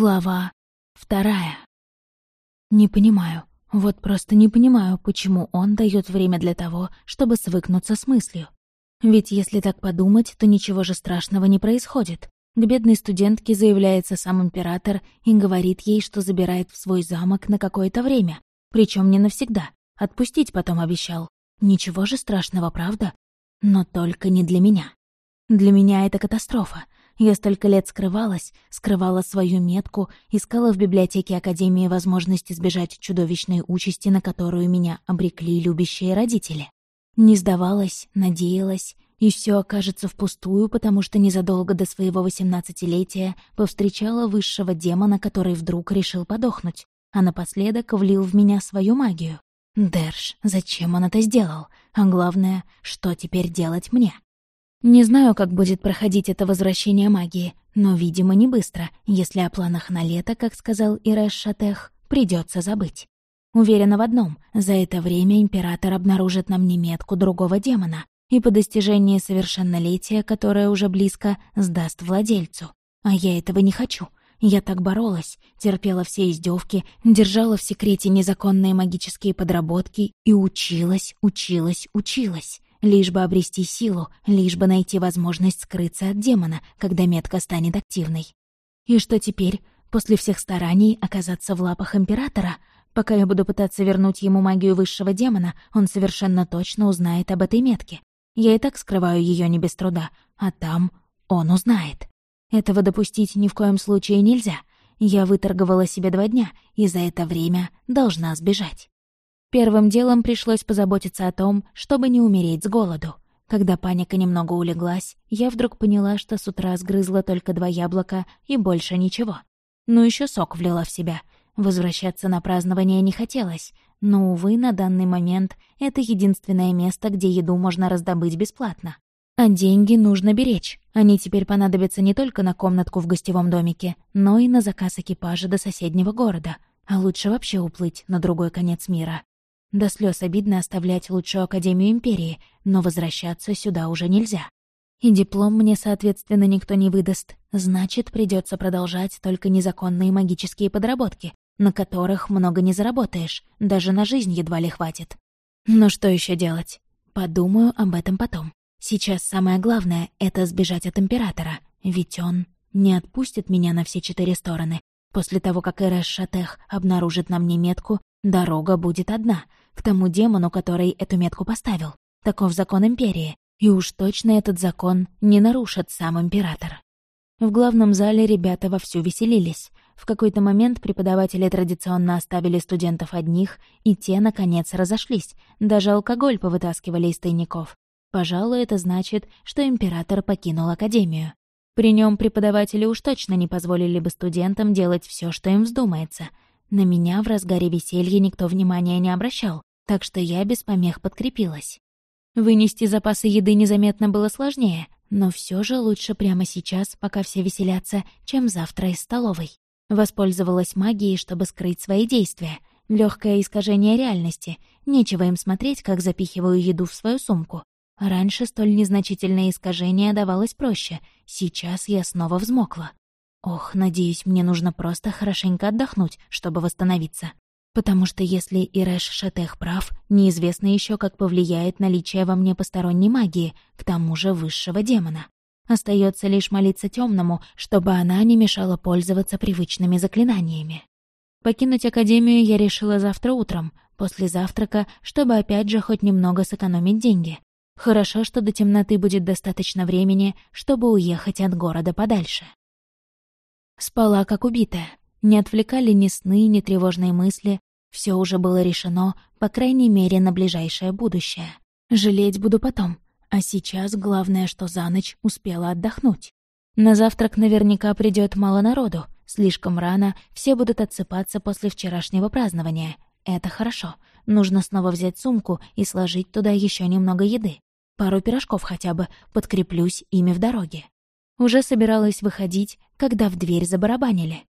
Глава вторая. Не понимаю, вот просто не понимаю, почему он дает время для того, чтобы свыкнуться с мыслью. Ведь если так подумать, то ничего же страшного не происходит. К бедной студентке заявляется сам император и говорит ей, что забирает в свой замок на какое-то время, причем не навсегда. Отпустить потом обещал. Ничего же страшного, правда? Но только не для меня. Для меня это катастрофа. Я столько лет скрывалась, скрывала свою метку, искала в библиотеке Академии возможность избежать чудовищной участи, на которую меня обрекли любящие родители. Не сдавалась, надеялась, и все окажется впустую, потому что незадолго до своего восемнадцатилетия повстречала высшего демона, который вдруг решил подохнуть, а напоследок влил в меня свою магию. Дерш, зачем он это сделал? А главное, что теперь делать мне? Не знаю, как будет проходить это возвращение магии, но, видимо, не быстро, если о планах на лето, как сказал Ирэш Шатех, придется забыть. Уверена в одном — за это время Император обнаружит на мне метку другого демона и по достижении совершеннолетия, которое уже близко, сдаст владельцу. А я этого не хочу. Я так боролась, терпела все издевки, держала в секрете незаконные магические подработки и училась, училась, училась лишь бы обрести силу, лишь бы найти возможность скрыться от демона, когда метка станет активной. И что теперь, после всех стараний, оказаться в лапах Императора? Пока я буду пытаться вернуть ему магию высшего демона, он совершенно точно узнает об этой метке. Я и так скрываю ее не без труда, а там он узнает. Этого допустить ни в коем случае нельзя. Я выторговала себе два дня, и за это время должна сбежать. Первым делом пришлось позаботиться о том, чтобы не умереть с голоду. Когда паника немного улеглась, я вдруг поняла, что с утра сгрызла только два яблока и больше ничего. Ну еще сок влила в себя. Возвращаться на празднование не хотелось, но, увы, на данный момент это единственное место, где еду можно раздобыть бесплатно. А деньги нужно беречь. Они теперь понадобятся не только на комнатку в гостевом домике, но и на заказ экипажа до соседнего города. А лучше вообще уплыть на другой конец мира. До слез обидно оставлять лучшую Академию Империи, но возвращаться сюда уже нельзя. И диплом мне, соответственно, никто не выдаст. Значит, придется продолжать только незаконные магические подработки, на которых много не заработаешь, даже на жизнь едва ли хватит. Но что еще делать? Подумаю об этом потом. Сейчас самое главное — это сбежать от Императора, ведь он не отпустит меня на все четыре стороны. После того, как Эрэш Шатех обнаружит на мне метку, дорога будет одна — к тому демону, который эту метку поставил. Таков закон Империи, и уж точно этот закон не нарушит сам Император. В главном зале ребята вовсю веселились. В какой-то момент преподаватели традиционно оставили студентов одних, и те, наконец, разошлись. Даже алкоголь повытаскивали из тайников. Пожалуй, это значит, что император покинул Академию. При нем преподаватели уж точно не позволили бы студентам делать все, что им вздумается — на меня в разгаре веселья никто внимания не обращал, так что я без помех подкрепилась. Вынести запасы еды незаметно было сложнее, но все же лучше прямо сейчас, пока все веселятся, чем завтра из столовой. Воспользовалась магией, чтобы скрыть свои действия. Легкое искажение реальности. Нечего им смотреть, как запихиваю еду в свою сумку. Раньше столь незначительное искажение давалось проще. Сейчас я снова взмокла. Ох, надеюсь, мне нужно просто хорошенько отдохнуть, чтобы восстановиться. Потому что если Ирэш Шатех прав, неизвестно еще, как повлияет наличие во мне посторонней магии, к тому же высшего демона. Остается лишь молиться темному, чтобы она не мешала пользоваться привычными заклинаниями. Покинуть Академию я решила завтра утром, после завтрака, чтобы опять же хоть немного сэкономить деньги. Хорошо, что до темноты будет достаточно времени, чтобы уехать от города подальше. Спала как убитая. Не отвлекали ни сны, ни тревожные мысли. Все уже было решено, по крайней мере, на ближайшее будущее. Жалеть буду потом. А сейчас главное, что за ночь успела отдохнуть. На завтрак наверняка придет мало народу. Слишком рано, все будут отсыпаться после вчерашнего празднования. Это хорошо. Нужно снова взять сумку и сложить туда еще немного еды. Пару пирожков хотя бы, подкреплюсь ими в дороге. Уже собиралась выходить, когда в дверь забарабанили.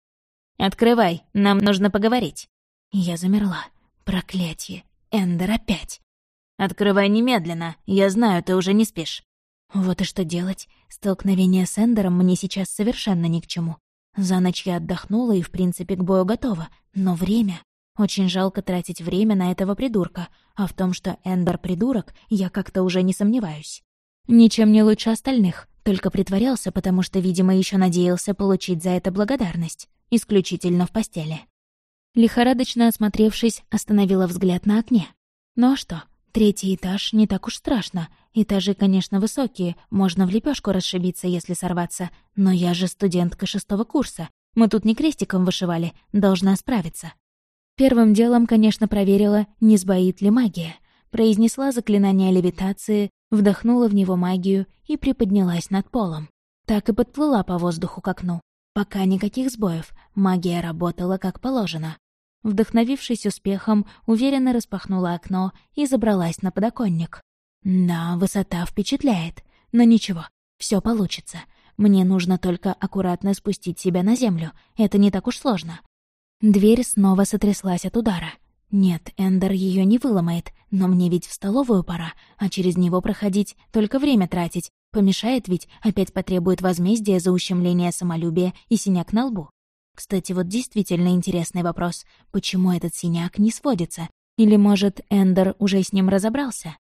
«Открывай, нам нужно поговорить». Я замерла. Проклятие. Эндер опять. «Открывай немедленно, я знаю, ты уже не спишь». Вот и что делать. Столкновение с Эндером мне сейчас совершенно ни к чему. За ночь я отдохнула и, в принципе, к бою готова. Но время... Очень жалко тратить время на этого придурка, а в том, что Эндер придурок, я как-то уже не сомневаюсь. Ничем не лучше остальных, только притворялся, потому что, видимо, еще надеялся получить за это благодарность, исключительно в постели. Лихорадочно осмотревшись, остановила взгляд на окне. Ну а что, третий этаж не так уж страшно. Этажи, конечно, высокие, можно в лепешку расшибиться, если сорваться, но я же студентка шестого курса. Мы тут не крестиком вышивали, должна справиться. Первым делом, конечно, проверила, не сбоит ли магия. Произнесла заклинание левитации, вдохнула в него магию и приподнялась над полом. Так и подплыла по воздуху к окну. Пока никаких сбоев, магия работала как положено. Вдохновившись успехом, уверенно распахнула окно и забралась на подоконник. Да, высота впечатляет, но ничего, все получится. Мне нужно только аккуратно спустить себя на землю, это не так уж сложно. Дверь снова сотряслась от удара. Нет, Эндер ее не выломает, но мне ведь в столовую пора, а через него проходить, только время тратить. Помешает ведь, опять потребует возмездия за ущемление самолюбия и синяк на лбу. Кстати, вот действительно интересный вопрос. Почему этот синяк не сводится? Или, может, Эндер уже с ним разобрался?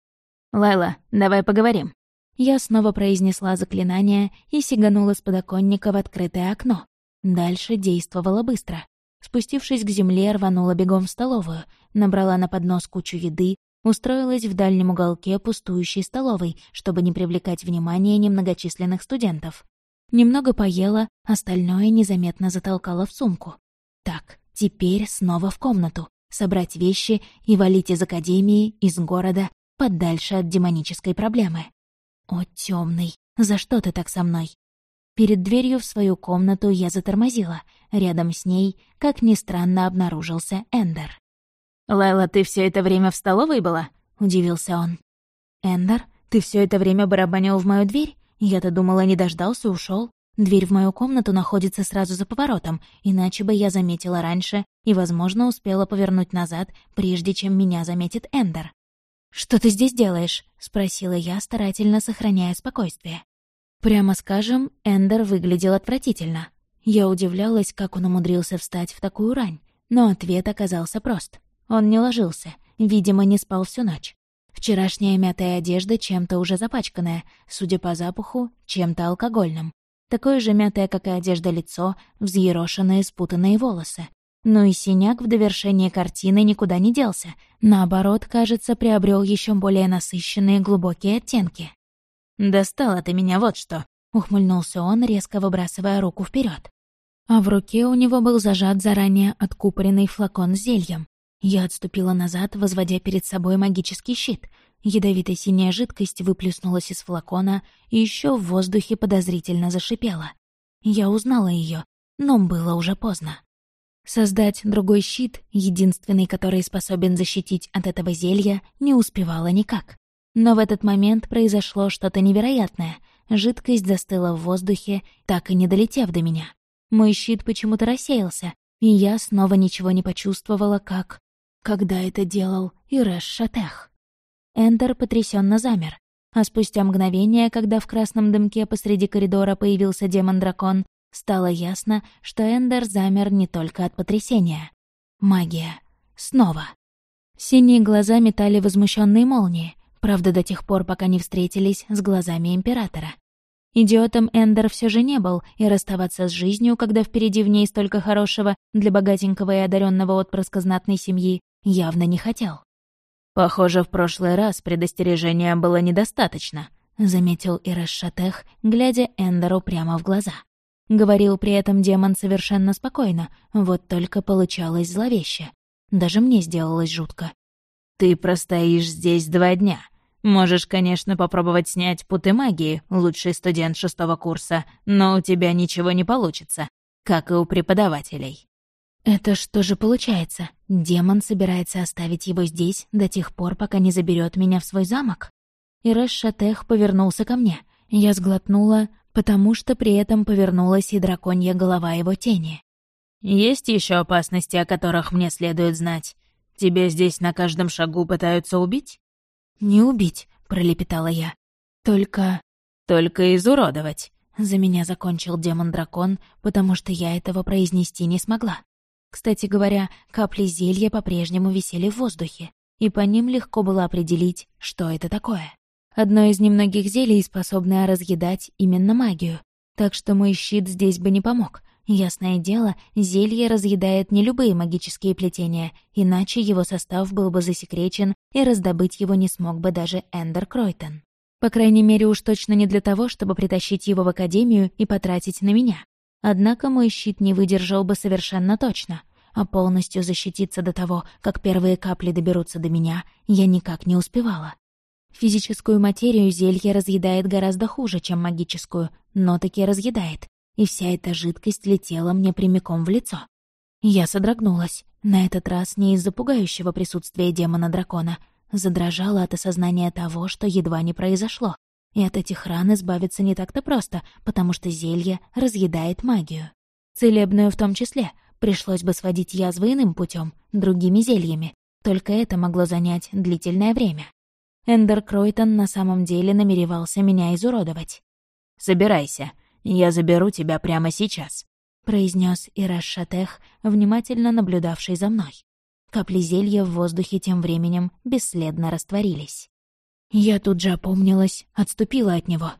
«Лайла, давай поговорим». Я снова произнесла заклинание и сиганула с подоконника в открытое окно. Дальше действовала быстро. Спустившись к земле, рванула бегом в столовую, набрала на поднос кучу еды, устроилась в дальнем уголке пустующей столовой, чтобы не привлекать внимание немногочисленных студентов. Немного поела, остальное незаметно затолкала в сумку. Так, теперь снова в комнату, собрать вещи и валить из академии, из города, подальше от демонической проблемы. О, темный, за что ты так со мной? Перед дверью в свою комнату я затормозила. Рядом с ней, как ни странно, обнаружился Эндер. «Лайла, ты все это время в столовой была?» — удивился он. «Эндер, ты все это время барабанил в мою дверь? Я-то думала, не дождался, ушел. Дверь в мою комнату находится сразу за поворотом, иначе бы я заметила раньше и, возможно, успела повернуть назад, прежде чем меня заметит Эндер. «Что ты здесь делаешь?» — спросила я, старательно сохраняя спокойствие. Прямо скажем, Эндер выглядел отвратительно. Я удивлялась, как он умудрился встать в такую рань, но ответ оказался прост. Он не ложился, видимо, не спал всю ночь. Вчерашняя мятая одежда чем-то уже запачканная, судя по запаху, чем-то алкогольным. Такое же мятое, как и одежда лицо, взъерошенные спутанные волосы. Ну и синяк в довершение картины никуда не делся. Наоборот, кажется, приобрел еще более насыщенные глубокие оттенки. «Достала ты меня вот что!» — ухмыльнулся он, резко выбрасывая руку вперед. А в руке у него был зажат заранее откупоренный флакон с зельем. Я отступила назад, возводя перед собой магический щит. Ядовитая синяя жидкость выплеснулась из флакона и еще в воздухе подозрительно зашипела. Я узнала ее, но было уже поздно. Создать другой щит, единственный, который способен защитить от этого зелья, не успевала никак. Но в этот момент произошло что-то невероятное. Жидкость застыла в воздухе, так и не долетев до меня. Мой щит почему-то рассеялся, и я снова ничего не почувствовала, как... Когда это делал Ирэш Шатех. Эндер потрясенно замер, а спустя мгновение, когда в красном дымке посреди коридора появился демон-дракон, стало ясно, что Эндер замер не только от потрясения. Магия. Снова. Синие глаза метали возмущенные молнии, Правда, до тех пор, пока не встретились с глазами Императора. Идиотом Эндер все же не был, и расставаться с жизнью, когда впереди в ней столько хорошего для богатенького и одаренного отпрыска знатной семьи, явно не хотел. «Похоже, в прошлый раз предостережения было недостаточно», — заметил Ирэш Шатех, глядя Эндеру прямо в глаза. Говорил при этом демон совершенно спокойно, вот только получалось зловеще. Даже мне сделалось жутко. «Ты простоишь здесь два дня. Можешь, конечно, попробовать снять путы магии, лучший студент шестого курса, но у тебя ничего не получится, как и у преподавателей». «Это что же получается? Демон собирается оставить его здесь до тех пор, пока не заберет меня в свой замок?» Ирэш Шатех повернулся ко мне. Я сглотнула, потому что при этом повернулась и драконья голова его тени. «Есть еще опасности, о которых мне следует знать. Тебя здесь на каждом шагу пытаются убить?» «Не убить», — пролепетала я. «Только...» «Только изуродовать», — За меня закончил демон-дракон, потому что я этого произнести не смогла. Кстати говоря, капли зелья по-прежнему висели в воздухе, и по ним легко было определить, что это такое. Одно из немногих зелий, способное разъедать именно магию, так что мой щит здесь бы не помог. Ясное дело, зелье разъедает не любые магические плетения, иначе его состав был бы засекречен, и раздобыть его не смог бы даже Эндер Кройтон. По крайней мере, уж точно не для того, чтобы притащить его в Академию и потратить на меня. Однако мой щит не выдержал бы совершенно точно, а полностью защититься до того, как первые капли доберутся до меня, я никак не успевала. Физическую материю зелье разъедает гораздо хуже, чем магическую, но таки разъедает, и вся эта жидкость летела мне прямиком в лицо. Я содрогнулась, на этот раз не из-за пугающего присутствия демона-дракона, задрожала от осознания того, что едва не произошло. И от этих ран избавиться не так-то просто, потому что зелье разъедает магию. Целебную в том числе. Пришлось бы сводить язвы иным путем, другими зельями. Только это могло занять длительное время. Эндер Кройтон на самом деле намеревался меня изуродовать. «Собирайся, я заберу тебя прямо сейчас», — произнес Ираш Шатех, внимательно наблюдавший за мной. Капли зелья в воздухе тем временем бесследно растворились. Я тут же опомнилась, отступила от него.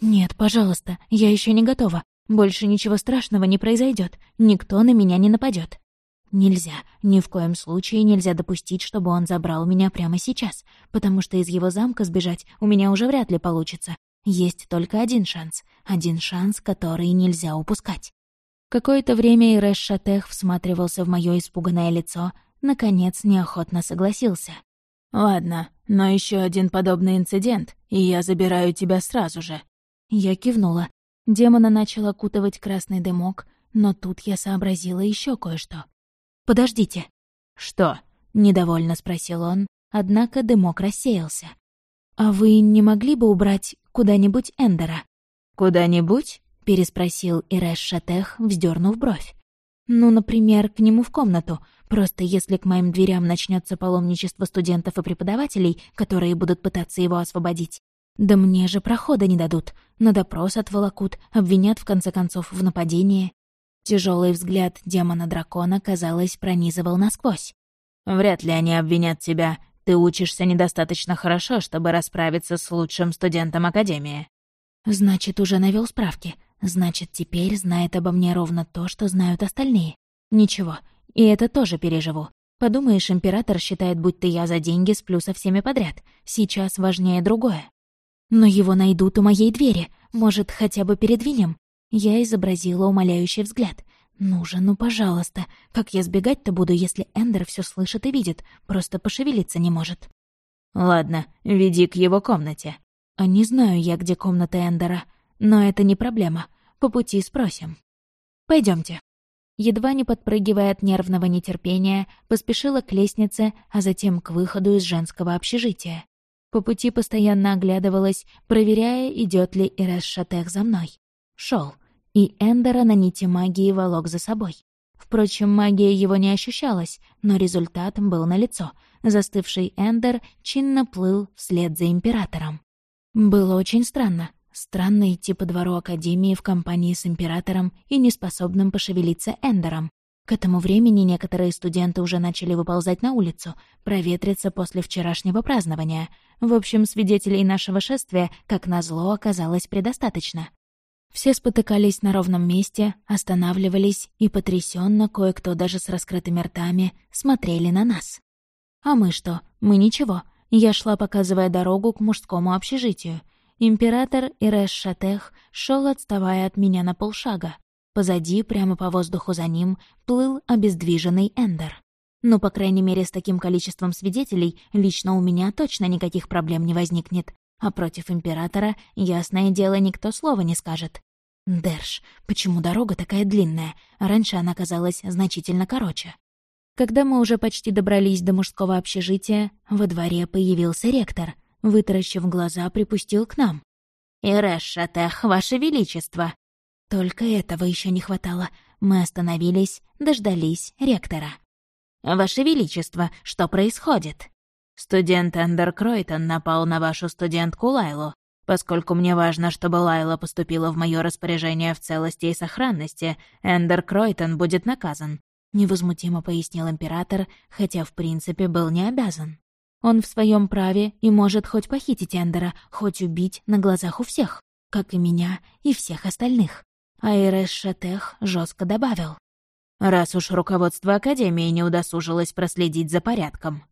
«Нет, пожалуйста, я еще не готова. Больше ничего страшного не произойдет, никто на меня не нападет. Нельзя, ни в коем случае нельзя допустить, чтобы он забрал меня прямо сейчас, потому что из его замка сбежать у меня уже вряд ли получится. Есть только один шанс, один шанс, который нельзя упускать. Какое-то время Ирэш Шатех всматривался в мое испуганное лицо, наконец неохотно согласился. «Ладно, но еще один подобный инцидент, и я забираю тебя сразу же». Я кивнула. Демона начал окутывать красный дымок, но тут я сообразила еще кое-что. «Подождите». «Что?» — недовольно спросил он, однако дымок рассеялся. «А вы не могли бы убрать куда-нибудь Эндера?» «Куда-нибудь?» — переспросил Ирэш Шатех, вздернув бровь. «Ну, например, к нему в комнату, Просто если к моим дверям начнется паломничество студентов и преподавателей, которые будут пытаться его освободить, да мне же прохода не дадут, на допрос отволокут, обвинят в конце концов в нападении. Тяжелый взгляд демона-дракона, казалось, пронизывал насквозь. «Вряд ли они обвинят тебя. Ты учишься недостаточно хорошо, чтобы расправиться с лучшим студентом Академии». «Значит, уже навел справки. Значит, теперь знает обо мне ровно то, что знают остальные. Ничего, и это тоже переживу. Подумаешь, император считает, будто я за деньги сплю со всеми подряд. Сейчас важнее другое. Но его найдут у моей двери. Может, хотя бы передвинем? Я изобразила умоляющий взгляд. «Ну же, ну пожалуйста, как я сбегать-то буду, если Эндер все слышит и видит, просто пошевелиться не может?» «Ладно, веди к его комнате». «А не знаю я, где комната Эндера, но это не проблема. По пути спросим. Пойдемте едва не подпрыгивая от нервного нетерпения, поспешила к лестнице, а затем к выходу из женского общежития. По пути постоянно оглядывалась, проверяя, идет ли Ирес Шатех за мной. Шел, и Эндера на нити магии волок за собой. Впрочем, магия его не ощущалась, но результат был налицо. Застывший Эндер чинно плыл вслед за Императором. Было очень странно. Странно идти по двору Академии в компании с Императором и неспособным пошевелиться Эндером. К этому времени некоторые студенты уже начали выползать на улицу, проветриться после вчерашнего празднования. В общем, свидетелей нашего шествия, как назло, оказалось предостаточно. Все спотыкались на ровном месте, останавливались и потрясенно кое-кто даже с раскрытыми ртами смотрели на нас. А мы что? Мы ничего. Я шла, показывая дорогу к мужскому общежитию — Император Ирэш Шатех шел, отставая от меня на полшага. Позади, прямо по воздуху за ним, плыл обездвиженный Эндер. Ну, по крайней мере, с таким количеством свидетелей лично у меня точно никаких проблем не возникнет. А против Императора, ясное дело, никто слова не скажет. Дерш, почему дорога такая длинная? Раньше она казалась значительно короче. Когда мы уже почти добрались до мужского общежития, во дворе появился ректор, вытаращив глаза, припустил к нам. «Ирэш Шатех, Ваше Величество!» Только этого еще не хватало. Мы остановились, дождались ректора. «Ваше Величество, что происходит?» «Студент Эндер Кройтон напал на вашу студентку Лайлу. Поскольку мне важно, чтобы Лайла поступила в мое распоряжение в целости и сохранности, Эндер Кройтон будет наказан», — невозмутимо пояснил император, хотя в принципе был не обязан. Он в своем праве и может хоть похитить Эндера, хоть убить на глазах у всех, как и меня и всех остальных. А Иреш Шатех жестко добавил. «Раз уж руководство Академии не удосужилось проследить за порядком».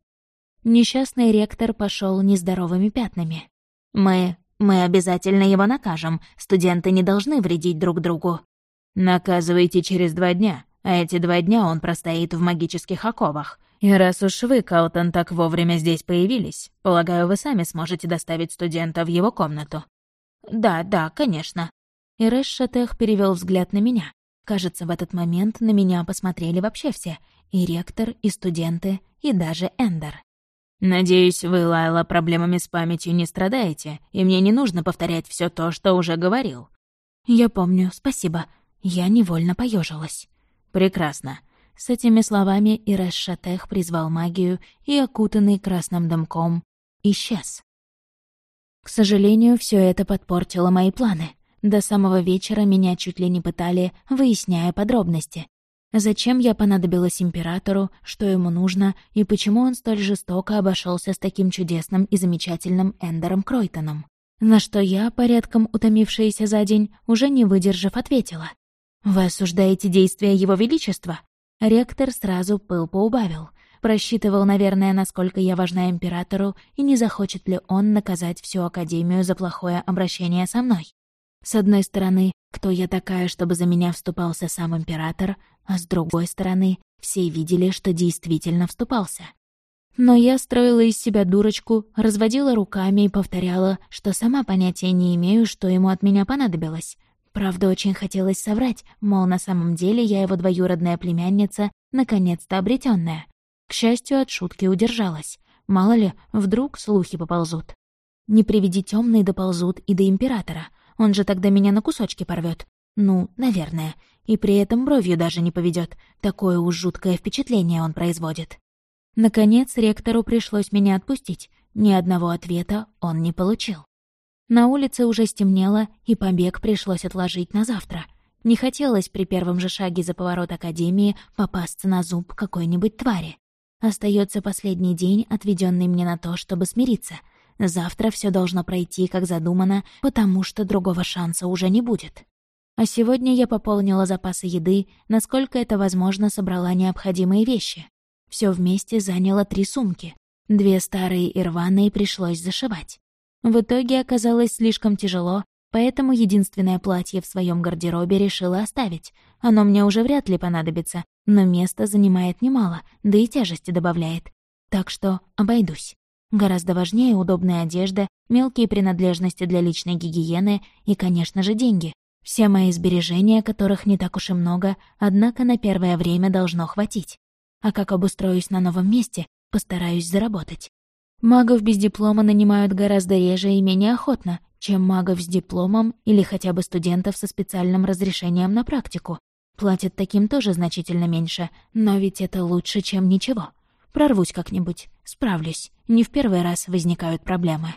Несчастный ректор пошел нездоровыми пятнами. «Мы... мы обязательно его накажем. Студенты не должны вредить друг другу». «Наказывайте через два дня, а эти два дня он простоит в магических оковах. И раз уж вы, Каутон, так вовремя здесь появились, полагаю, вы сами сможете доставить студента в его комнату. Да, да, конечно. И Рэш Шатех перевел взгляд на меня. Кажется, в этот момент на меня посмотрели вообще все. И ректор, и студенты, и даже Эндер. «Надеюсь, вы, Лайла, проблемами с памятью не страдаете, и мне не нужно повторять все то, что уже говорил». «Я помню, спасибо». Я невольно поежилась. «Прекрасно. С этими словами Иреш Шатех призвал магию и, окутанный красным дымком, исчез. К сожалению, все это подпортило мои планы. До самого вечера меня чуть ли не пытали, выясняя подробности. Зачем я понадобилась императору, что ему нужно и почему он столь жестоко обошелся с таким чудесным и замечательным Эндером Кройтоном. На что я, порядком утомившаяся за день, уже не выдержав, ответила. «Вы осуждаете действия Его Величества? Ректор сразу пыл поубавил. Просчитывал, наверное, насколько я важна императору и не захочет ли он наказать всю Академию за плохое обращение со мной. С одной стороны, кто я такая, чтобы за меня вступался сам император, а с другой стороны, все видели, что действительно вступался. Но я строила из себя дурочку, разводила руками и повторяла, что сама понятия не имею, что ему от меня понадобилось. Правда, очень хотелось соврать, мол, на самом деле я его двоюродная племянница, наконец-то обретенная. К счастью, от шутки удержалась. Мало ли, вдруг слухи поползут. Не приведи темный доползут и до императора. Он же тогда меня на кусочки порвет. Ну, наверное. И при этом бровью даже не поведет. Такое уж жуткое впечатление он производит. Наконец, ректору пришлось меня отпустить. Ни одного ответа он не получил. На улице уже стемнело, и побег пришлось отложить на завтра. Не хотелось при первом же шаге за поворот Академии попасться на зуб какой-нибудь твари. Остается последний день, отведенный мне на то, чтобы смириться. Завтра все должно пройти, как задумано, потому что другого шанса уже не будет. А сегодня я пополнила запасы еды, насколько это возможно, собрала необходимые вещи. Все вместе заняло три сумки. Две старые и рваные пришлось зашивать. В итоге оказалось слишком тяжело, поэтому единственное платье в своем гардеробе решила оставить. Оно мне уже вряд ли понадобится, но место занимает немало, да и тяжести добавляет. Так что обойдусь. Гораздо важнее удобная одежда, мелкие принадлежности для личной гигиены и, конечно же, деньги. Все мои сбережения, которых не так уж и много, однако на первое время должно хватить. А как обустроюсь на новом месте, постараюсь заработать. Магов без диплома нанимают гораздо реже и менее охотно, чем магов с дипломом или хотя бы студентов со специальным разрешением на практику. Платят таким тоже значительно меньше, но ведь это лучше, чем ничего. Прорвусь как-нибудь, справлюсь. Не в первый раз возникают проблемы.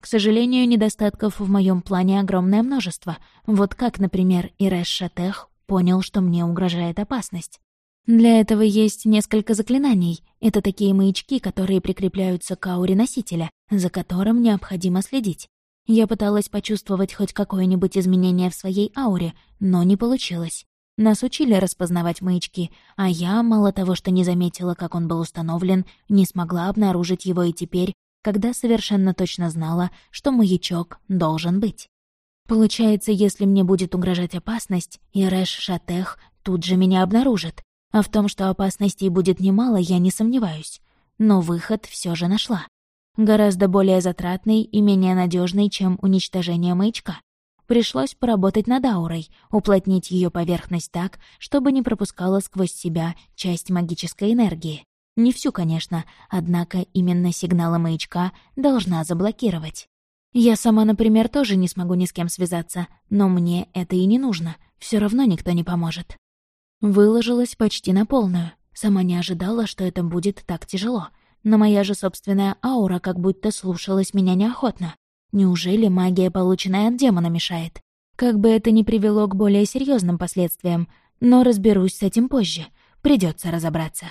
К сожалению, недостатков в моем плане огромное множество. Вот как, например, Ирэш Шатех понял, что мне угрожает опасность. Для этого есть несколько заклинаний. Это такие маячки, которые прикрепляются к ауре носителя, за которым необходимо следить. Я пыталась почувствовать хоть какое-нибудь изменение в своей ауре, но не получилось. Нас учили распознавать маячки, а я, мало того, что не заметила, как он был установлен, не смогла обнаружить его и теперь, когда совершенно точно знала, что маячок должен быть. Получается, если мне будет угрожать опасность, Ирэш Шатех тут же меня обнаружит. А в том, что опасностей будет немало, я не сомневаюсь. Но выход все же нашла. Гораздо более затратный и менее надежный, чем уничтожение маячка. Пришлось поработать над аурой, уплотнить ее поверхность так, чтобы не пропускала сквозь себя часть магической энергии. Не всю, конечно, однако именно сигналы маячка должна заблокировать. Я сама, например, тоже не смогу ни с кем связаться, но мне это и не нужно, все равно никто не поможет. Выложилась почти на полную. Сама не ожидала, что это будет так тяжело. Но моя же собственная аура как будто слушалась меня неохотно. Неужели магия, полученная от демона, мешает? Как бы это ни привело к более серьезным последствиям, но разберусь с этим позже. Придется разобраться.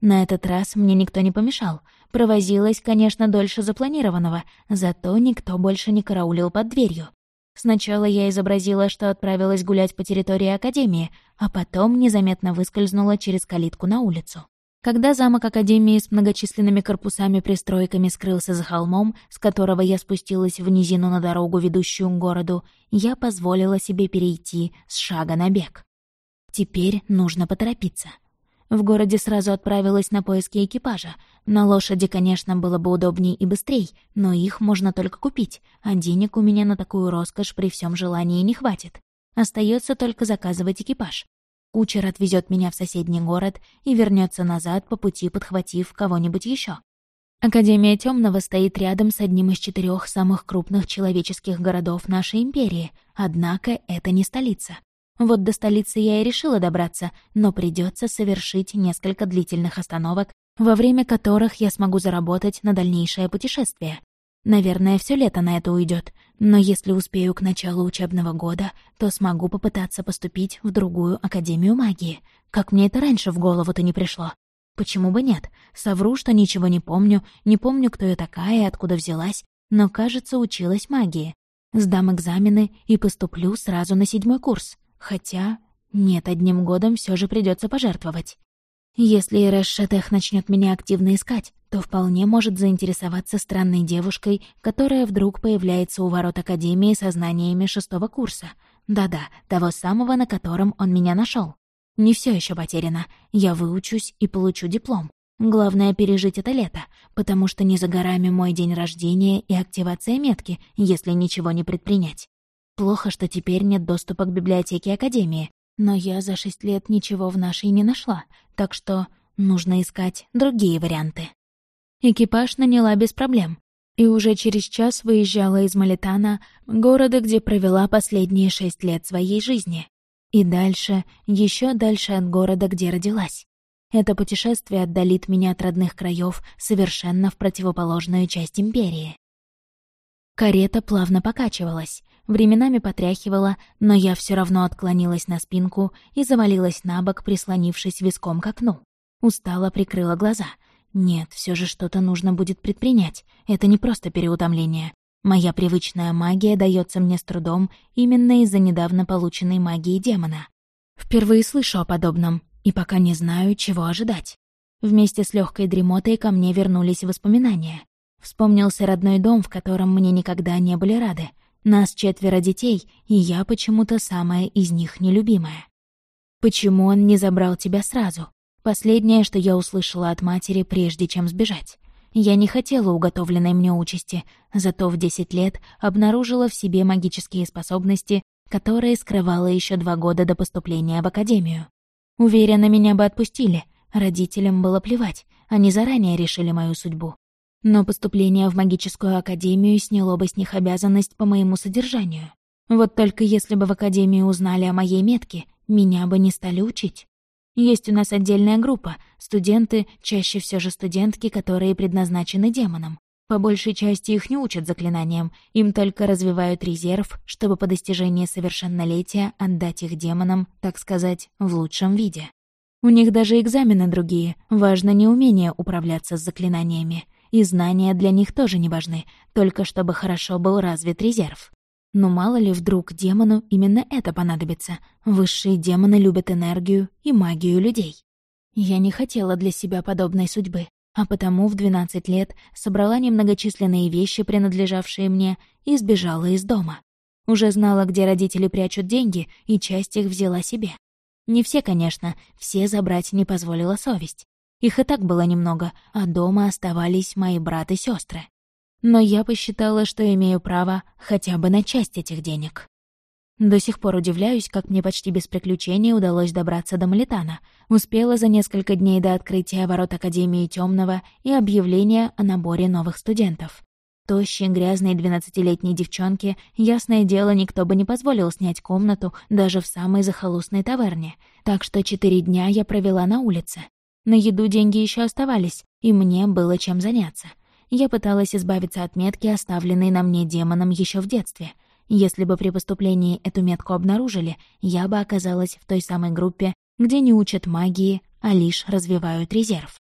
На этот раз мне никто не помешал. Провозилась, конечно, дольше запланированного, зато никто больше не караулил под дверью. Сначала я изобразила, что отправилась гулять по территории Академии, а потом незаметно выскользнула через калитку на улицу. Когда замок Академии с многочисленными корпусами-пристройками скрылся за холмом, с которого я спустилась в низину на дорогу, ведущую к городу, я позволила себе перейти с шага на бег. Теперь нужно поторопиться. В городе сразу отправилась на поиски экипажа. На лошади, конечно, было бы удобнее и быстрей, но их можно только купить, а денег у меня на такую роскошь при всем желании не хватит. Остается только заказывать экипаж. Кучер отвезет меня в соседний город и вернется назад по пути, подхватив кого-нибудь еще. Академия Темного стоит рядом с одним из четырех самых крупных человеческих городов нашей империи, однако это не столица. Вот до столицы я и решила добраться, но придется совершить несколько длительных остановок, во время которых я смогу заработать на дальнейшее путешествие. Наверное, все лето на это уйдет, но если успею к началу учебного года, то смогу попытаться поступить в другую Академию магии. Как мне это раньше в голову-то не пришло? Почему бы нет? Совру, что ничего не помню, не помню, кто я такая и откуда взялась, но, кажется, училась магии. Сдам экзамены и поступлю сразу на седьмой курс. Хотя... Нет, одним годом все же придется пожертвовать. Если Эрэш Шатех начнет меня активно искать, то вполне может заинтересоваться странной девушкой, которая вдруг появляется у ворот Академии со знаниями шестого курса. Да-да, того самого, на котором он меня нашел. Не все еще потеряно. Я выучусь и получу диплом. Главное — пережить это лето, потому что не за горами мой день рождения и активация метки, если ничего не предпринять. Плохо, что теперь нет доступа к библиотеке Академии, но я за шесть лет ничего в нашей не нашла, так что нужно искать другие варианты. Экипаж наняла без проблем. И уже через час выезжала из Малитана, города, где провела последние шесть лет своей жизни. И дальше, еще дальше от города, где родилась. Это путешествие отдалит меня от родных краев совершенно в противоположную часть Империи. Карета плавно покачивалась, временами потряхивала, но я все равно отклонилась на спинку и завалилась на бок, прислонившись виском к окну. Устало прикрыла глаза — нет, все же что-то нужно будет предпринять. Это не просто переутомление. Моя привычная магия дается мне с трудом именно из-за недавно полученной магии демона. Впервые слышу о подобном, и пока не знаю, чего ожидать. Вместе с легкой дремотой ко мне вернулись воспоминания. Вспомнился родной дом, в котором мне никогда не были рады. Нас четверо детей, и я почему-то самая из них нелюбимая. Почему он не забрал тебя сразу? Последнее, что я услышала от матери, прежде чем сбежать. Я не хотела уготовленной мне участи, зато в десять лет обнаружила в себе магические способности, которые скрывала еще два года до поступления в академию. Уверена, меня бы отпустили. Родителям было плевать, они заранее решили мою судьбу. Но поступление в магическую академию сняло бы с них обязанность по моему содержанию. Вот только если бы в академии узнали о моей метке, меня бы не стали учить. Есть у нас отдельная группа, студенты, чаще все же студентки, которые предназначены демонам. По большей части их не учат заклинаниям, им только развивают резерв, чтобы по достижении совершеннолетия отдать их демонам, так сказать, в лучшем виде. У них даже экзамены другие, важно не умение управляться с заклинаниями. И знания для них тоже не важны, только чтобы хорошо был развит резерв. Но мало ли вдруг демону именно это понадобится. Высшие демоны любят энергию и магию людей. Я не хотела для себя подобной судьбы, а потому в 12 лет собрала немногочисленные вещи, принадлежавшие мне, и сбежала из дома. Уже знала, где родители прячут деньги, и часть их взяла себе. Не все, конечно, все забрать не позволила совесть. Их и так было немного, а дома оставались мои брат и сестры но я посчитала, что имею право хотя бы на часть этих денег. До сих пор удивляюсь, как мне почти без приключений удалось добраться до Малитана. Успела за несколько дней до открытия ворот Академии Темного и объявления о наборе новых студентов. Тощей, грязной двенадцатилетней девчонке, ясное дело, никто бы не позволил снять комнату даже в самой захолустной таверне, так что четыре дня я провела на улице. На еду деньги еще оставались, и мне было чем заняться — я пыталась избавиться от метки, оставленной на мне демоном еще в детстве. Если бы при поступлении эту метку обнаружили, я бы оказалась в той самой группе, где не учат магии, а лишь развивают резерв.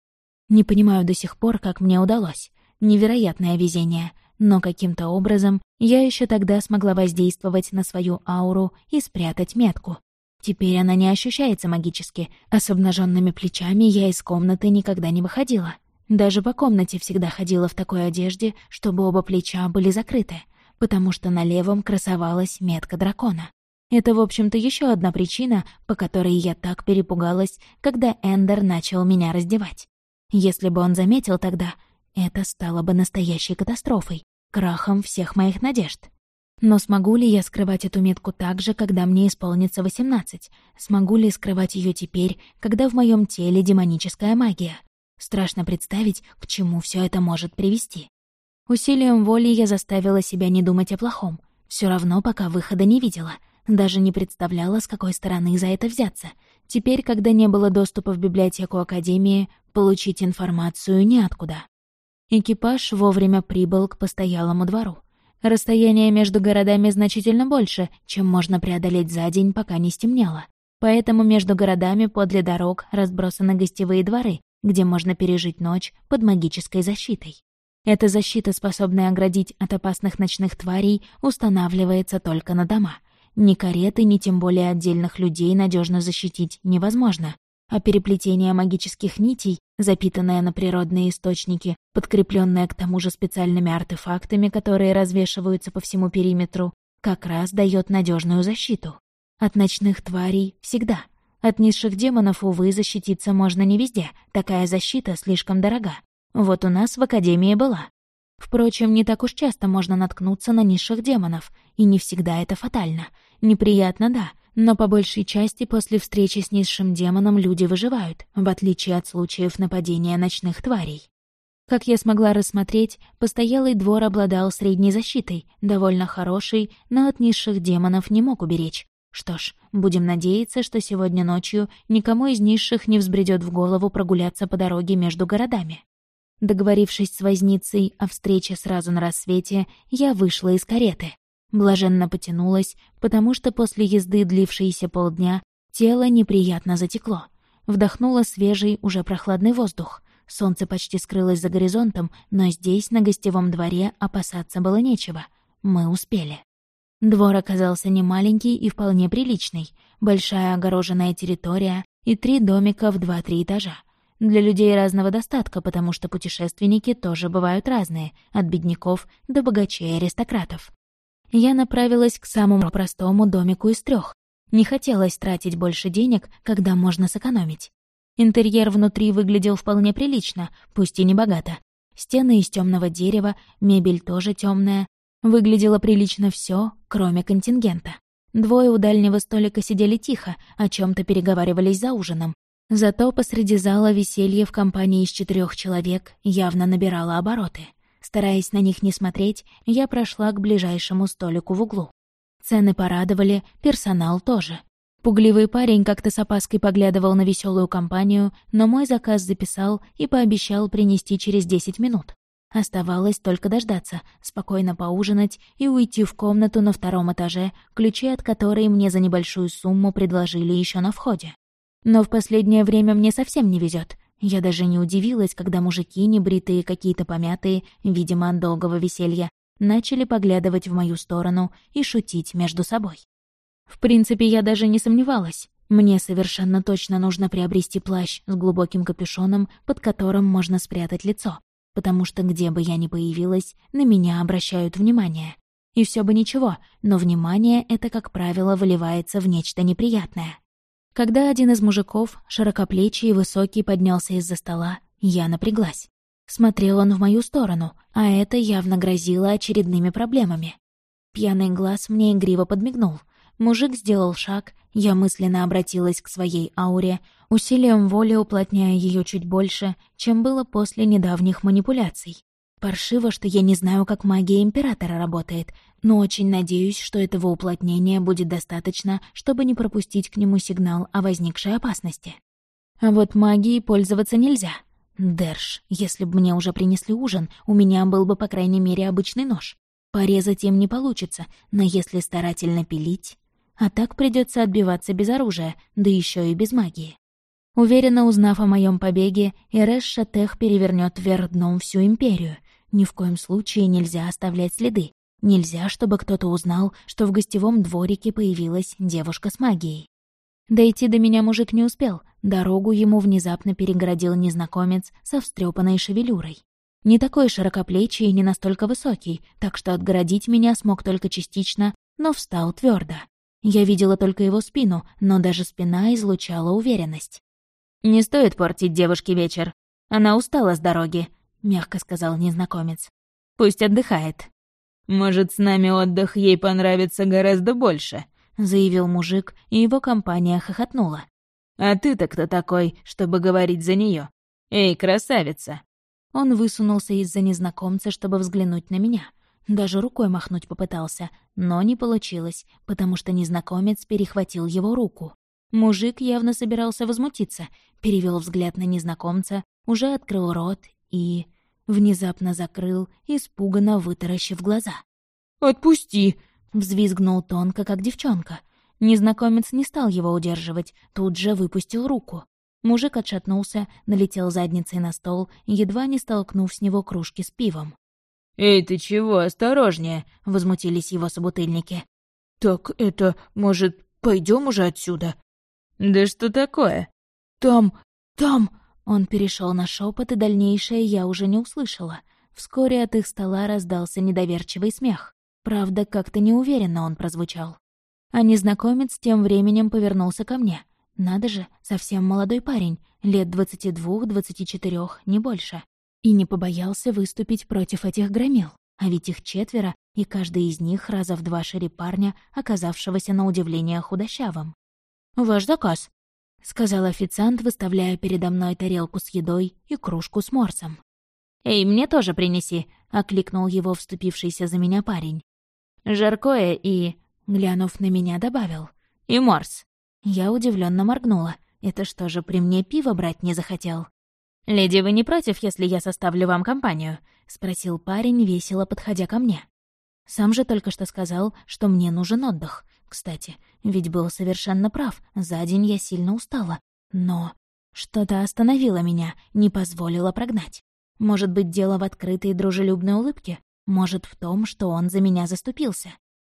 Не понимаю до сих пор, как мне удалось. Невероятное везение. Но каким-то образом я еще тогда смогла воздействовать на свою ауру и спрятать метку. Теперь она не ощущается магически, а с обнаженными плечами я из комнаты никогда не выходила. Даже по комнате всегда ходила в такой одежде, чтобы оба плеча были закрыты, потому что на левом красовалась метка дракона. Это, в общем-то, еще одна причина, по которой я так перепугалась, когда Эндер начал меня раздевать. Если бы он заметил тогда, это стало бы настоящей катастрофой, крахом всех моих надежд. Но смогу ли я скрывать эту метку так же, когда мне исполнится 18? Смогу ли скрывать ее теперь, когда в моем теле демоническая магия? Страшно представить, к чему все это может привести. Усилием воли я заставила себя не думать о плохом. Все равно пока выхода не видела. Даже не представляла, с какой стороны за это взяться. Теперь, когда не было доступа в библиотеку Академии, получить информацию неоткуда. Экипаж вовремя прибыл к постоялому двору. Расстояние между городами значительно больше, чем можно преодолеть за день, пока не стемнело. Поэтому между городами подле дорог разбросаны гостевые дворы, где можно пережить ночь под магической защитой. Эта защита, способная оградить от опасных ночных тварей, устанавливается только на дома. Ни кареты, ни тем более отдельных людей надежно защитить невозможно а переплетение магических нитей, запитанное на природные источники, подкрепленное к тому же специальными артефактами, которые развешиваются по всему периметру, как раз дает надежную защиту. От ночных тварей всегда. От низших демонов, увы, защититься можно не везде, такая защита слишком дорога. Вот у нас в Академии была. Впрочем, не так уж часто можно наткнуться на низших демонов, и не всегда это фатально. Неприятно, да, но по большей части после встречи с низшим демоном люди выживают, в отличие от случаев нападения ночных тварей. Как я смогла рассмотреть, постоялый двор обладал средней защитой, довольно хорошей, но от низших демонов не мог уберечь. Что ж, будем надеяться, что сегодня ночью никому из низших не взбредет в голову прогуляться по дороге между городами. Договорившись с возницей о встрече сразу на рассвете, я вышла из кареты. Блаженно потянулась, потому что после езды, длившейся полдня, тело неприятно затекло. Вдохнула свежий, уже прохладный воздух. Солнце почти скрылось за горизонтом, но здесь, на гостевом дворе, опасаться было нечего. Мы успели. Двор оказался не маленький и вполне приличный. Большая огороженная территория и три домика в два-три этажа. Для людей разного достатка, потому что путешественники тоже бывают разные, от бедняков до богачей аристократов я направилась к самому простому домику из трех. Не хотелось тратить больше денег, когда можно сэкономить. Интерьер внутри выглядел вполне прилично, пусть и не богато. Стены из темного дерева, мебель тоже темная. Выглядело прилично все, кроме контингента. Двое у дальнего столика сидели тихо, о чем то переговаривались за ужином. Зато посреди зала веселье в компании из четырех человек явно набирало обороты. Стараясь на них не смотреть, я прошла к ближайшему столику в углу. Цены порадовали, персонал тоже. Пугливый парень как-то с опаской поглядывал на веселую компанию, но мой заказ записал и пообещал принести через 10 минут. Оставалось только дождаться, спокойно поужинать и уйти в комнату на втором этаже, ключи от которой мне за небольшую сумму предложили еще на входе. Но в последнее время мне совсем не везет. Я даже не удивилась, когда мужики, небритые, какие-то помятые, видимо, от долгого веселья, начали поглядывать в мою сторону и шутить между собой. В принципе, я даже не сомневалась. Мне совершенно точно нужно приобрести плащ с глубоким капюшоном, под которым можно спрятать лицо, потому что где бы я ни появилась, на меня обращают внимание. И все бы ничего, но внимание это, как правило, выливается в нечто неприятное. Когда один из мужиков, широкоплечий и высокий, поднялся из-за стола, я напряглась. Смотрел он в мою сторону, а это явно грозило очередными проблемами. Пьяный глаз мне игриво подмигнул. Мужик сделал шаг, я мысленно обратилась к своей ауре, усилием воли уплотняя ее чуть больше, чем было после недавних манипуляций. Паршиво, что я не знаю, как магия Императора работает, но очень надеюсь, что этого уплотнения будет достаточно, чтобы не пропустить к нему сигнал о возникшей опасности. А вот магией пользоваться нельзя. Дерш, если бы мне уже принесли ужин, у меня был бы, по крайней мере, обычный нож. Порезать им не получится, но если старательно пилить... А так придется отбиваться без оружия, да еще и без магии. Уверенно узнав о моем побеге, Эрэш Шатех перевернет вверх дном всю империю. Ни в коем случае нельзя оставлять следы. Нельзя, чтобы кто-то узнал, что в гостевом дворике появилась девушка с магией. Дойти до меня мужик не успел, дорогу ему внезапно перегородил незнакомец со встрепанной шевелюрой. Не такой широкоплечий и не настолько высокий, так что отгородить меня смог только частично, но встал твердо. Я видела только его спину, но даже спина излучала уверенность. «Не стоит портить девушке вечер. Она устала с дороги», — мягко сказал незнакомец. «Пусть отдыхает». «Может, с нами отдых ей понравится гораздо больше», — заявил мужик, и его компания хохотнула. «А ты-то кто такой, чтобы говорить за нее? Эй, красавица!» Он высунулся из-за незнакомца, чтобы взглянуть на меня. Даже рукой махнуть попытался, но не получилось, потому что незнакомец перехватил его руку. Мужик явно собирался возмутиться, перевел взгляд на незнакомца, уже открыл рот и... внезапно закрыл, испуганно вытаращив глаза. «Отпусти!» — взвизгнул тонко, как девчонка. Незнакомец не стал его удерживать, тут же выпустил руку. Мужик отшатнулся, налетел задницей на стол, едва не столкнув с него кружки с пивом. «Эй, ты чего, осторожнее!» — возмутились его собутыльники. «Так это, может, пойдем уже отсюда?» «Да что такое?» «Там, там...» Он перешел на шепот, и дальнейшее я уже не услышала. Вскоре от их стола раздался недоверчивый смех. Правда, как-то неуверенно он прозвучал. А незнакомец тем временем повернулся ко мне. Надо же, совсем молодой парень, лет двадцати двух-двадцати четырех, не больше. И не побоялся выступить против этих громил. А ведь их четверо, и каждый из них раза в два шире парня, оказавшегося на удивление худощавым. «Ваш заказ», — сказал официант, выставляя передо мной тарелку с едой и кружку с морсом. «Эй, мне тоже принеси», — окликнул его вступившийся за меня парень. «Жаркое и...» — глянув на меня, добавил. «И морс». Я удивленно моргнула. Это что же, при мне пиво брать не захотел? «Леди, вы не против, если я составлю вам компанию?» — спросил парень, весело подходя ко мне. Сам же только что сказал, что мне нужен отдых. Кстати, ведь был совершенно прав, за день я сильно устала. Но что-то остановило меня, не позволило прогнать. Может быть, дело в открытой дружелюбной улыбке? Может, в том, что он за меня заступился?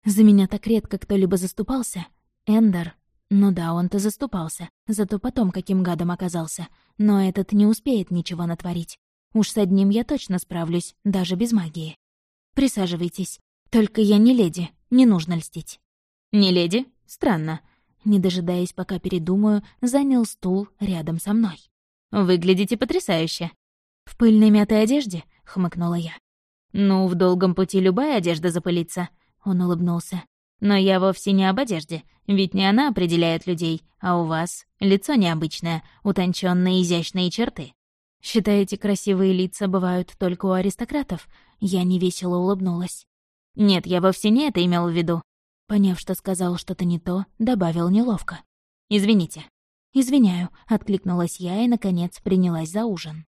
За меня так редко кто-либо заступался. Эндер. Ну да, он-то заступался, зато потом каким гадом оказался. Но этот не успеет ничего натворить. Уж с одним я точно справлюсь, даже без магии. Присаживайтесь. Только я не леди, не нужно льстить. «Не леди? Странно». Не дожидаясь, пока передумаю, занял стул рядом со мной. «Выглядите потрясающе». «В пыльной мятой одежде?» — хмыкнула я. «Ну, в долгом пути любая одежда запылится», — он улыбнулся. «Но я вовсе не об одежде, ведь не она определяет людей, а у вас лицо необычное, утонченные изящные черты». «Считаете, красивые лица бывают только у аристократов?» Я невесело улыбнулась. «Нет, я вовсе не это имел в виду. Поняв, что сказал что-то не то, добавил неловко. «Извините». «Извиняю», — откликнулась я и, наконец, принялась за ужин.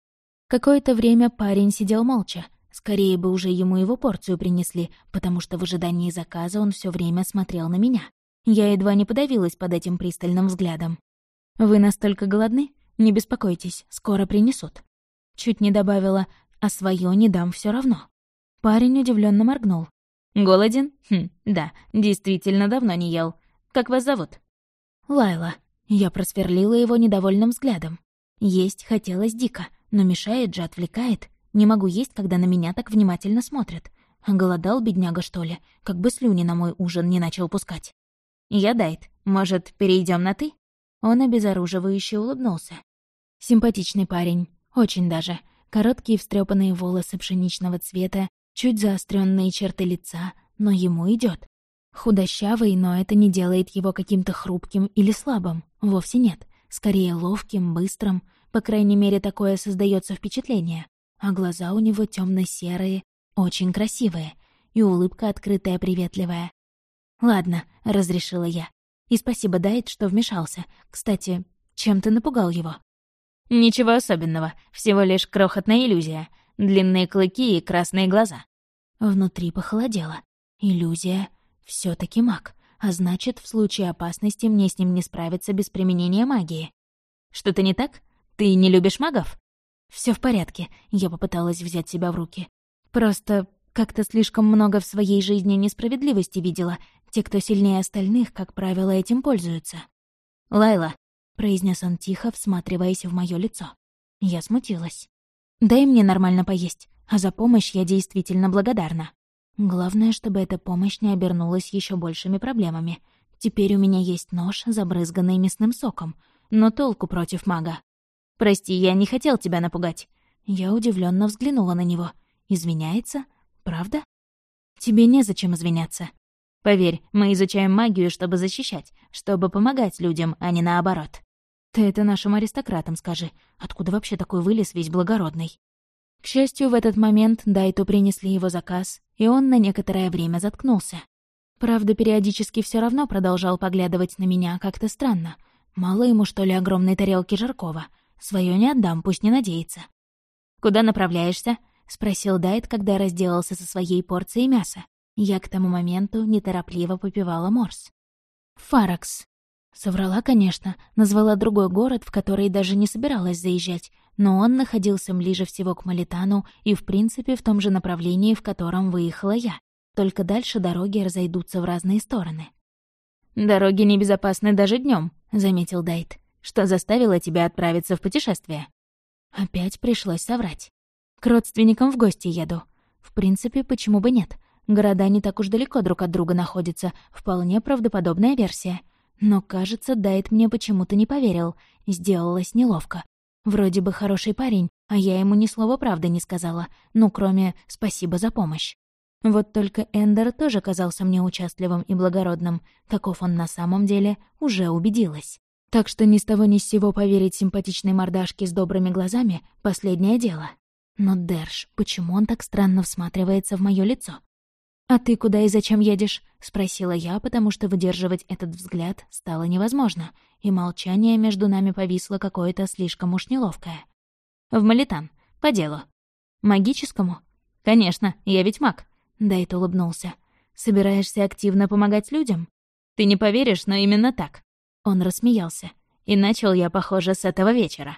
Какое-то время парень сидел молча. Скорее бы уже ему его порцию принесли, потому что в ожидании заказа он все время смотрел на меня. Я едва не подавилась под этим пристальным взглядом. «Вы настолько голодны? Не беспокойтесь, скоро принесут». Чуть не добавила, а свое не дам все равно. Парень удивленно моргнул. «Голоден? Хм, да, действительно давно не ел. Как вас зовут?» «Лайла». Я просверлила его недовольным взглядом. Есть хотелось дико, но мешает же, отвлекает. Не могу есть, когда на меня так внимательно смотрят. Голодал бедняга, что ли? Как бы слюни на мой ужин не начал пускать. «Я Дайт. Может, перейдем на «ты»?» Он обезоруживающе улыбнулся. Симпатичный парень. Очень даже. Короткие встрепанные волосы пшеничного цвета, Чуть заостренные черты лица, но ему идет. Худощавый, но это не делает его каким-то хрупким или слабым. Вовсе нет. Скорее ловким, быстрым. По крайней мере, такое создается впечатление. А глаза у него темно серые очень красивые. И улыбка открытая, приветливая. «Ладно», — разрешила я. «И спасибо, Дайт, что вмешался. Кстати, чем ты напугал его?» Ничего особенного, всего лишь крохотная иллюзия. Длинные клыки и красные глаза. Внутри похолодело. Иллюзия все таки маг, а значит, в случае опасности мне с ним не справиться без применения магии. Что-то не так? Ты не любишь магов? Все в порядке, я попыталась взять себя в руки. Просто как-то слишком много в своей жизни несправедливости видела. Те, кто сильнее остальных, как правило, этим пользуются. «Лайла», — произнес он тихо, всматриваясь в мое лицо. Я смутилась. «Дай мне нормально поесть, а за помощь я действительно благодарна. Главное, чтобы эта помощь не обернулась еще большими проблемами. Теперь у меня есть нож, забрызганный мясным соком, но толку против мага. «Прости, я не хотел тебя напугать». Я удивленно взглянула на него. «Извиняется? Правда?» «Тебе незачем извиняться. Поверь, мы изучаем магию, чтобы защищать, чтобы помогать людям, а не наоборот. Ты это нашим аристократам скажи. Откуда вообще такой вылез весь благородный? К счастью, в этот момент Дайту принесли его заказ, и он на некоторое время заткнулся. Правда, периодически все равно продолжал поглядывать на меня как-то странно. Мало ему, что ли, огромной тарелки жаркого. Своё не отдам, пусть не надеется. «Куда направляешься?» — спросил Дайт, когда разделался со своей порцией мяса. Я к тому моменту неторопливо попивала морс. «Фаракс». Соврала, конечно, назвала другой город, в который даже не собиралась заезжать, но он находился ближе всего к Малитану и, в принципе, в том же направлении, в котором выехала я. Только дальше дороги разойдутся в разные стороны. «Дороги небезопасны даже днем, заметил Дайт. «Что заставило тебя отправиться в путешествие?» Опять пришлось соврать. К родственникам в гости еду. В принципе, почему бы нет? Города не так уж далеко друг от друга находятся, вполне правдоподобная версия. Но, кажется, Дайт мне почему-то не поверил. Сделалось неловко. Вроде бы хороший парень, а я ему ни слова правды не сказала, ну, кроме «спасибо за помощь». Вот только Эндер тоже казался мне участливым и благородным, каков он на самом деле, уже убедилась. Так что ни с того ни с сего поверить симпатичной мордашке с добрыми глазами — последнее дело. Но Дерш, почему он так странно всматривается в мое лицо? «А ты куда и зачем едешь?» — спросила я, потому что выдерживать этот взгляд стало невозможно, и молчание между нами повисло какое-то слишком уж неловкое. «В Малитан. По делу». «Магическому?» «Конечно, я ведь маг». Дайт улыбнулся. «Собираешься активно помогать людям?» «Ты не поверишь, но именно так». Он рассмеялся. «И начал я, похоже, с этого вечера».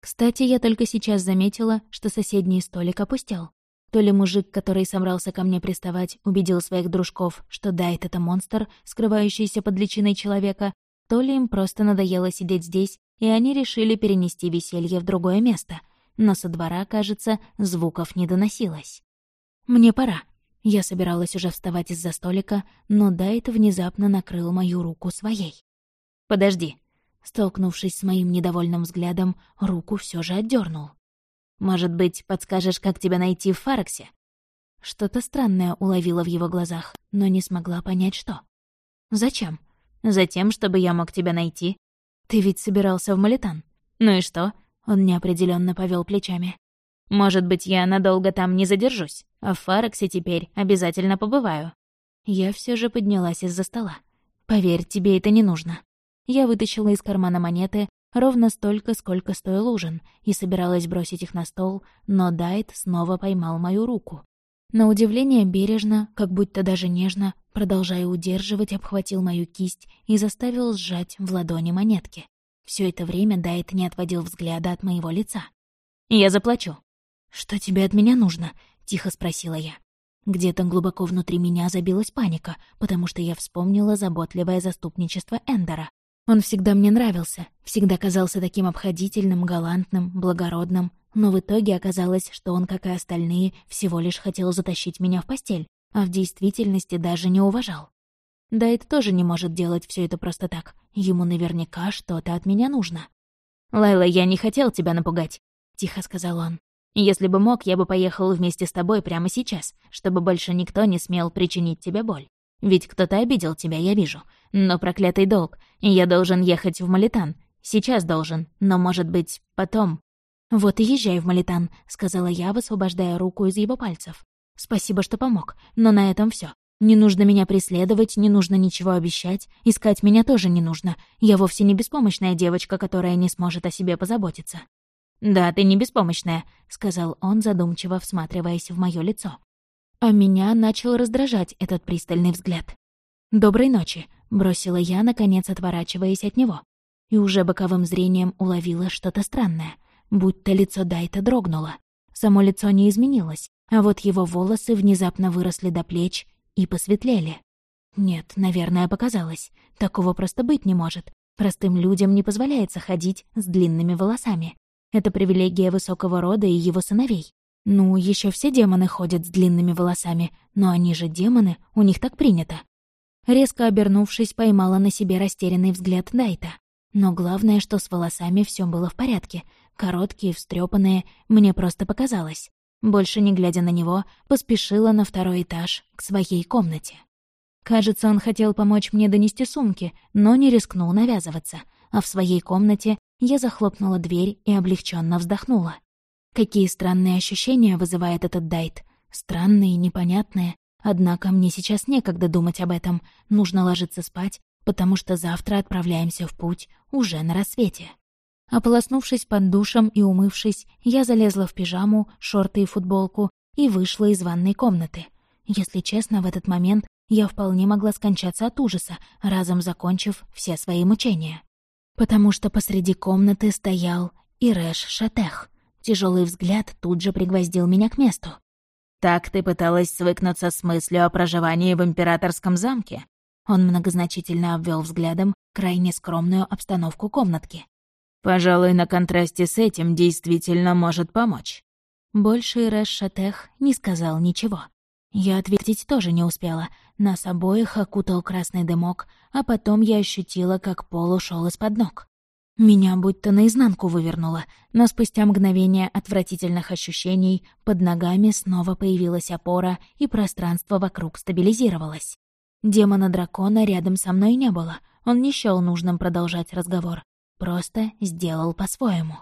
Кстати, я только сейчас заметила, что соседний столик опустел. То ли мужик, который собрался ко мне приставать, убедил своих дружков, что Дайт — это монстр, скрывающийся под личиной человека, то ли им просто надоело сидеть здесь, и они решили перенести веселье в другое место. Но со двора, кажется, звуков не доносилось. «Мне пора». Я собиралась уже вставать из-за столика, но Дайт внезапно накрыл мою руку своей. «Подожди». Столкнувшись с моим недовольным взглядом, руку все же отдернул. Может быть, подскажешь, как тебя найти в Фараксе?» Что-то странное уловила в его глазах, но не смогла понять, что. «Зачем?» «Затем, чтобы я мог тебя найти». «Ты ведь собирался в Малитан?» «Ну и что?» Он неопределенно повел плечами. «Может быть, я надолго там не задержусь, а в Фараксе теперь обязательно побываю». Я все же поднялась из-за стола. «Поверь, тебе это не нужно». Я вытащила из кармана монеты, ровно столько, сколько стоил ужин, и собиралась бросить их на стол, но Дайт снова поймал мою руку. На удивление бережно, как будто даже нежно, продолжая удерживать, обхватил мою кисть и заставил сжать в ладони монетки. Все это время Дайт не отводил взгляда от моего лица. «Я заплачу». «Что тебе от меня нужно?» — тихо спросила я. Где-то глубоко внутри меня забилась паника, потому что я вспомнила заботливое заступничество Эндера. Он всегда мне нравился, всегда казался таким обходительным, галантным, благородным, но в итоге оказалось, что он, как и остальные, всего лишь хотел затащить меня в постель, а в действительности даже не уважал. Дайт тоже не может делать все это просто так. Ему наверняка что-то от меня нужно. «Лайла, я не хотел тебя напугать», — тихо сказал он. «Если бы мог, я бы поехал вместе с тобой прямо сейчас, чтобы больше никто не смел причинить тебе боль. Ведь кто-то обидел тебя, я вижу. Но проклятый долг. Я должен ехать в Малитан. Сейчас должен. Но, может быть, потом. «Вот и езжай в Малитан», — сказала я, высвобождая руку из его пальцев. «Спасибо, что помог. Но на этом все. Не нужно меня преследовать, не нужно ничего обещать. Искать меня тоже не нужно. Я вовсе не беспомощная девочка, которая не сможет о себе позаботиться. «Да, ты не беспомощная», — сказал он, задумчиво всматриваясь в мое лицо. А меня начал раздражать этот пристальный взгляд. «Доброй ночи», — бросила я, наконец отворачиваясь от него. И уже боковым зрением уловила что-то странное, будто лицо Дайта дрогнуло. Само лицо не изменилось, а вот его волосы внезапно выросли до плеч и посветлели. Нет, наверное, показалось. Такого просто быть не может. Простым людям не позволяется ходить с длинными волосами. Это привилегия высокого рода и его сыновей. Ну, еще все демоны ходят с длинными волосами, но они же демоны, у них так принято. Резко обернувшись, поймала на себе растерянный взгляд Дайта. Но главное, что с волосами все было в порядке. Короткие, встрепанные, мне просто показалось. Больше не глядя на него, поспешила на второй этаж, к своей комнате. Кажется, он хотел помочь мне донести сумки, но не рискнул навязываться, а в своей комнате я захлопнула дверь и облегченно вздохнула. Какие странные ощущения вызывает этот дайт. Странные, непонятные. Однако мне сейчас некогда думать об этом. Нужно ложиться спать, потому что завтра отправляемся в путь уже на рассвете. Ополоснувшись под душем и умывшись, я залезла в пижаму, шорты и футболку и вышла из ванной комнаты. Если честно, в этот момент я вполне могла скончаться от ужаса, разом закончив все свои мучения. Потому что посреди комнаты стоял Ирэш Шатех. Тяжелый взгляд тут же пригвоздил меня к месту. «Так ты пыталась свыкнуться с мыслью о проживании в императорском замке?» Он многозначительно обвел взглядом крайне скромную обстановку комнатки. «Пожалуй, на контрасте с этим действительно может помочь». Больше Ирэш Шатех не сказал ничего. Я ответить тоже не успела. Нас обоих окутал красный дымок, а потом я ощутила, как пол ушел из-под ног. Меня будто наизнанку вывернуло, но спустя мгновение отвратительных ощущений под ногами снова появилась опора, и пространство вокруг стабилизировалось. Демона-дракона рядом со мной не было, он не счёл нужным продолжать разговор, просто сделал по-своему.